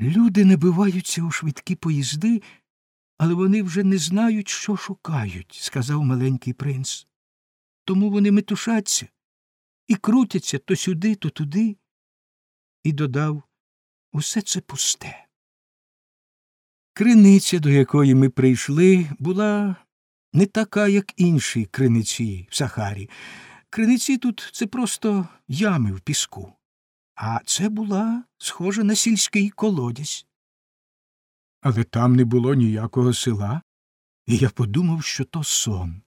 Люди набиваються у швидкі поїзди, але вони вже не знають, що шукають, сказав маленький принц. Тому вони метушаться і крутяться то сюди, то туди, і додав усе це пусте. Криниця, до якої ми прийшли, була не така, як інші криниці в Сахарі. Криниці тут це просто ями в піску, а це була схожа на сільський колодязь. Але там не було ніякого села, і я подумав, що то сон.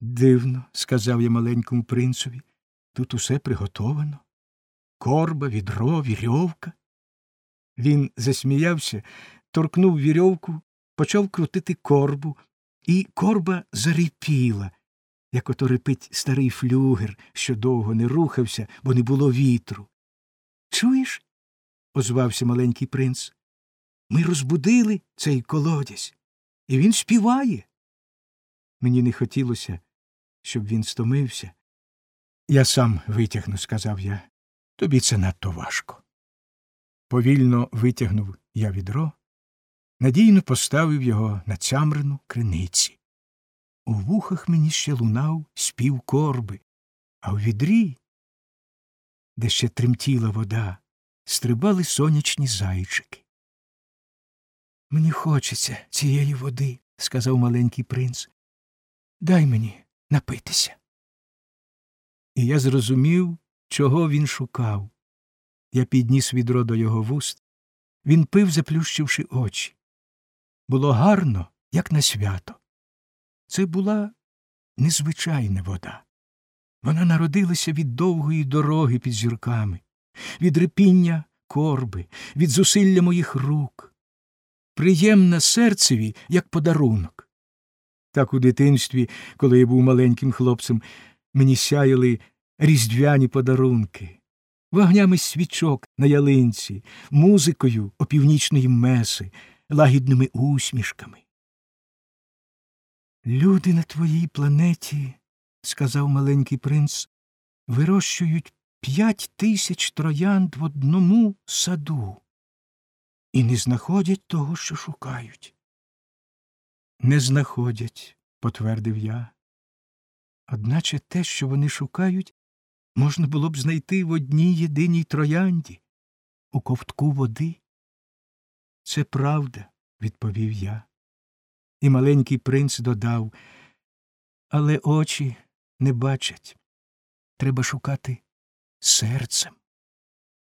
Дивно, сказав я маленькому принцові, тут усе приготовано. Корба, відро, вірьовка. Він засміявся, торкнув вірьовку, почав крутити корбу, і корба зарипіла, як ото репить старий флюгер, що довго не рухався, бо не було вітру. Чуєш? озвався маленький принц. Ми розбудили цей колодязь, і він співає. Мені не хотілося, щоб він стомився. Я сам витягну, сказав я. Тобі це надто важко. Повільно витягнув я відро, надійно поставив його на цямрину криниці. У вухах мені ще лунав спів корби, а у відрі, де ще тремтіла вода, стрибали сонячні зайчики. Мені хочеться цієї води, сказав маленький принц. Дай мені напитися. І я зрозумів, чого він шукав. Я підніс відро до його вуст. Він пив, заплющивши очі. Було гарно, як на свято. Це була незвичайна вода. Вона народилася від довгої дороги під зірками, від репіння корби, від зусилля моїх рук. Приємна серцеві, як подарунок. Так у дитинстві, коли я був маленьким хлопцем, мені сяяли різдвяні подарунки, вогнями свічок на ялинці, музикою опівнічної меси, лагідними усмішками. Люди на твоїй планеті, сказав маленький принц, вирощують п'ять тисяч троянд в одному саду і не знаходять того, що шукають. Не знаходять, потвердив я. Одначе те, що вони шукають, можна було б знайти в одній єдиній троянді, у ковтку води. Це правда, відповів я. І маленький принц додав, але очі не бачать. Треба шукати серцем.